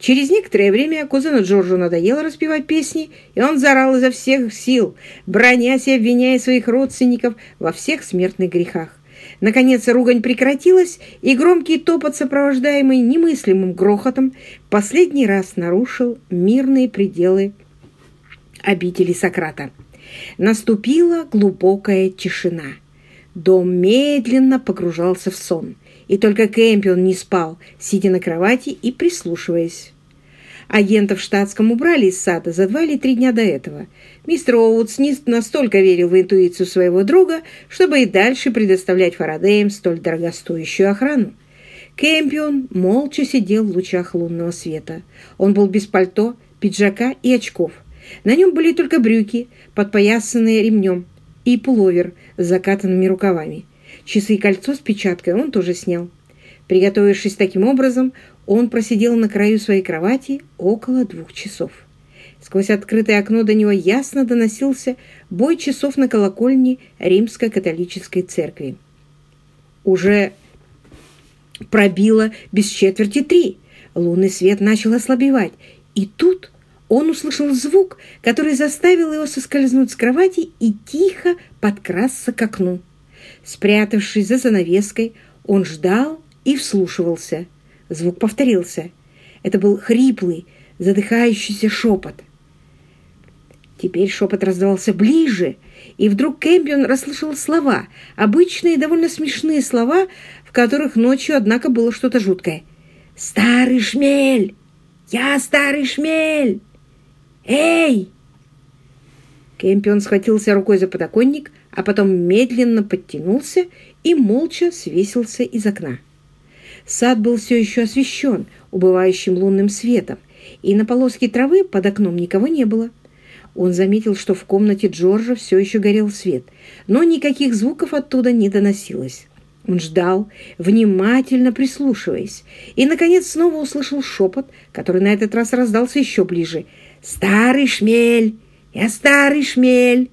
Через некоторое время кузену Джорджу надоело распевать песни, и он заорал изо всех сил, бронясь и обвиняя своих родственников во всех смертных грехах. Наконец ругань прекратилась, и громкий топот, сопровождаемый немыслимым грохотом, последний раз нарушил мирные пределы обители Сократа. Наступила глубокая тишина. Дом медленно погружался в сон, и только Кэмпион не спал, сидя на кровати и прислушиваясь. Агентов в штатском убрали из сада за два или три дня до этого. Мистер Оуэтс не настолько верил в интуицию своего друга, чтобы и дальше предоставлять Фарадеям столь дорогостоящую охрану. Кэмпион молча сидел в лучах лунного света. Он был без пальто, пиджака и очков. На нем были только брюки, подпоясанные ремнем, и пуловер с закатанными рукавами. Часы и кольцо с печаткой он тоже снял. Приготовившись таким образом, он просидел на краю своей кровати около двух часов. Сквозь открытое окно до него ясно доносился бой часов на колокольне Римской католической церкви. Уже пробило без четверти три. Лунный свет начал ослабевать. И тут он услышал звук, который заставил его соскользнуть с кровати и тихо подкрасться к окну. Спрятавшись за занавеской, он ждал и вслушивался – Звук повторился. Это был хриплый, задыхающийся шепот. Теперь шепот раздавался ближе, и вдруг Кэмпион расслышал слова, обычные довольно смешные слова, в которых ночью, однако, было что-то жуткое. «Старый шмель! Я старый шмель! Эй!» Кэмпион схватился рукой за подоконник, а потом медленно подтянулся и молча свесился из окна. Сад был все еще освещен убывающим лунным светом, и на полоске травы под окном никого не было. Он заметил, что в комнате Джорджа все еще горел свет, но никаких звуков оттуда не доносилось. Он ждал, внимательно прислушиваясь, и, наконец, снова услышал шепот, который на этот раз раздался еще ближе. «Старый шмель! Я старый шмель!»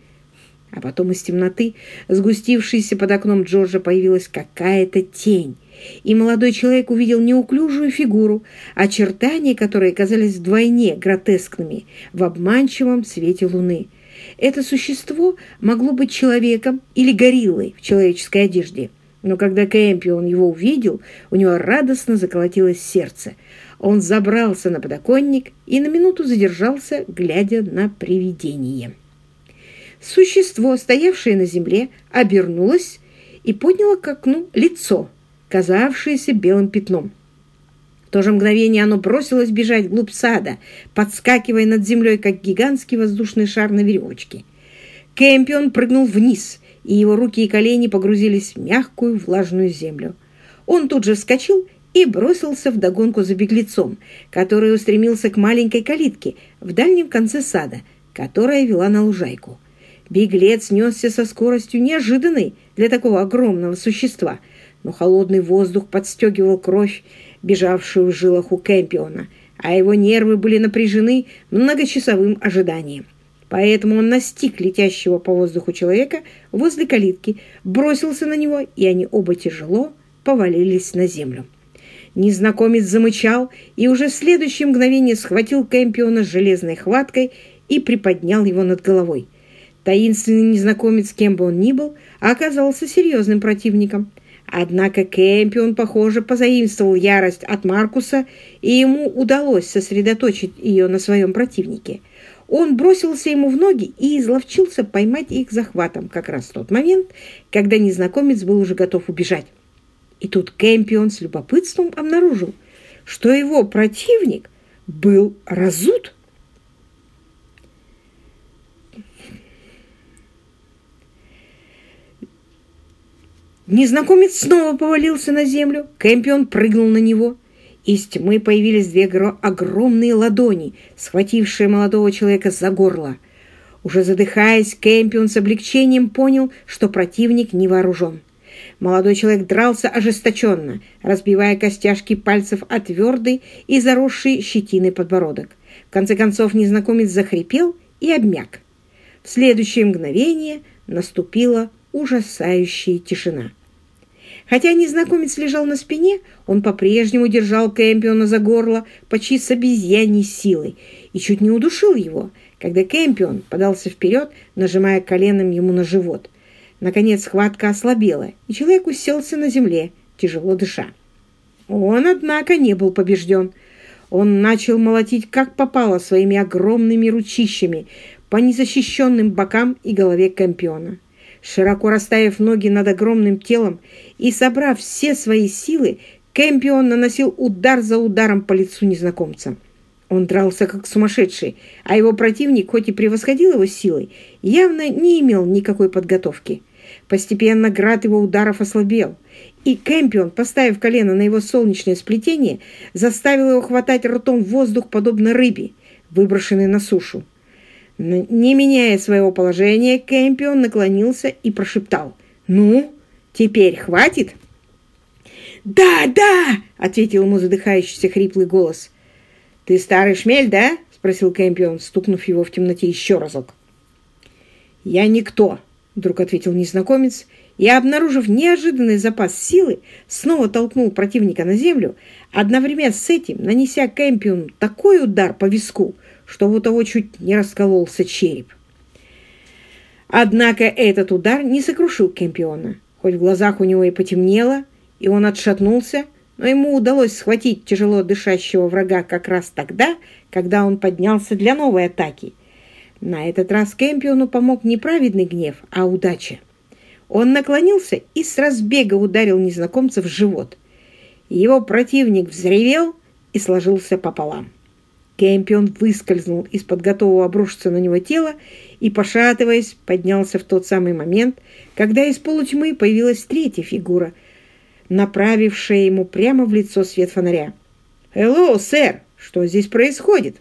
А потом из темноты, сгустившейся под окном Джорджа, появилась какая-то тень и молодой человек увидел неуклюжую фигуру, очертания которой казались вдвойне гротескными в обманчивом свете луны. Это существо могло быть человеком или гориллой в человеческой одежде. Но когда Кэмпион его увидел, у него радостно заколотилось сердце. Он забрался на подоконник и на минуту задержался, глядя на привидение. Существо, стоявшее на земле, обернулось и подняло к окну лицо – казавшееся белым пятном. В то же мгновение оно бросилось бежать вглубь сада, подскакивая над землей, как гигантский воздушный шар на веревочке. Кэмпион прыгнул вниз, и его руки и колени погрузились в мягкую влажную землю. Он тут же вскочил и бросился в догонку за беглецом, который устремился к маленькой калитке в дальнем конце сада, которая вела на лужайку. Беглец несся со скоростью неожиданной для такого огромного существа – но холодный воздух подстегивал кровь, бежавшую в жилах у Кэмпиона, а его нервы были напряжены многочасовым ожиданием. Поэтому он настиг летящего по воздуху человека возле калитки, бросился на него, и они оба тяжело повалились на землю. Незнакомец замычал и уже в следующее мгновение схватил Кэмпиона железной хваткой и приподнял его над головой. Таинственный незнакомец, кем бы он ни был, оказался серьезным противником – Однако Кэмпион, похоже, позаимствовал ярость от Маркуса, и ему удалось сосредоточить ее на своем противнике. Он бросился ему в ноги и изловчился поймать их захватом как раз в тот момент, когда незнакомец был уже готов убежать. И тут Кэмпион с любопытством обнаружил, что его противник был разут. Незнакомец снова повалился на землю. Кэмпион прыгнул на него. Из тьмы появились две огромные ладони, схватившие молодого человека за горло. Уже задыхаясь, Кэмпион с облегчением понял, что противник не вооружен. Молодой человек дрался ожесточенно, разбивая костяшки пальцев о твердый и заросший щетиной подбородок. В конце концов незнакомец захрипел и обмяк. В следующее мгновение наступила ужасающая тишина. Хотя незнакомец лежал на спине, он по-прежнему держал Кэмпиона за горло почти с обезьяньей силой и чуть не удушил его, когда Кэмпион подался вперед, нажимая коленом ему на живот. Наконец схватка ослабела, и человек уселся на земле, тяжело дыша. Он, однако, не был побежден. Он начал молотить как попало своими огромными ручищами по незащищенным бокам и голове Кэмпиона. Широко расставив ноги над огромным телом и собрав все свои силы, Кэмпион наносил удар за ударом по лицу незнакомца. Он дрался как сумасшедший, а его противник, хоть и превосходил его силой, явно не имел никакой подготовки. Постепенно град его ударов ослабел, и Кэмпион, поставив колено на его солнечное сплетение, заставил его хватать ртом воздух, подобно рыбе, выброшенной на сушу. Не меняя своего положения, Кэмпион наклонился и прошептал. «Ну, теперь хватит?» «Да, да!» — ответил ему задыхающийся хриплый голос. «Ты старый шмель, да?» — спросил Кэмпион, стукнув его в темноте еще разок. «Я никто», — вдруг ответил незнакомец, и, обнаружив неожиданный запас силы, снова толкнул противника на землю, одновременно с этим нанеся Кэмпиону такой удар по виску, что у того чуть не раскололся череп. Однако этот удар не сокрушил Кэмпиона. Хоть в глазах у него и потемнело, и он отшатнулся, но ему удалось схватить тяжело дышащего врага как раз тогда, когда он поднялся для новой атаки. На этот раз Кэмпиону помог не праведный гнев, а удача. Он наклонился и с разбега ударил незнакомца в живот. Его противник взревел и сложился пополам. Кэмпион выскользнул из-под готового обрушиться на него тела и, пошатываясь, поднялся в тот самый момент, когда из полутьмы появилась третья фигура, направившая ему прямо в лицо свет фонаря. «Hello, сэр! Что здесь происходит?»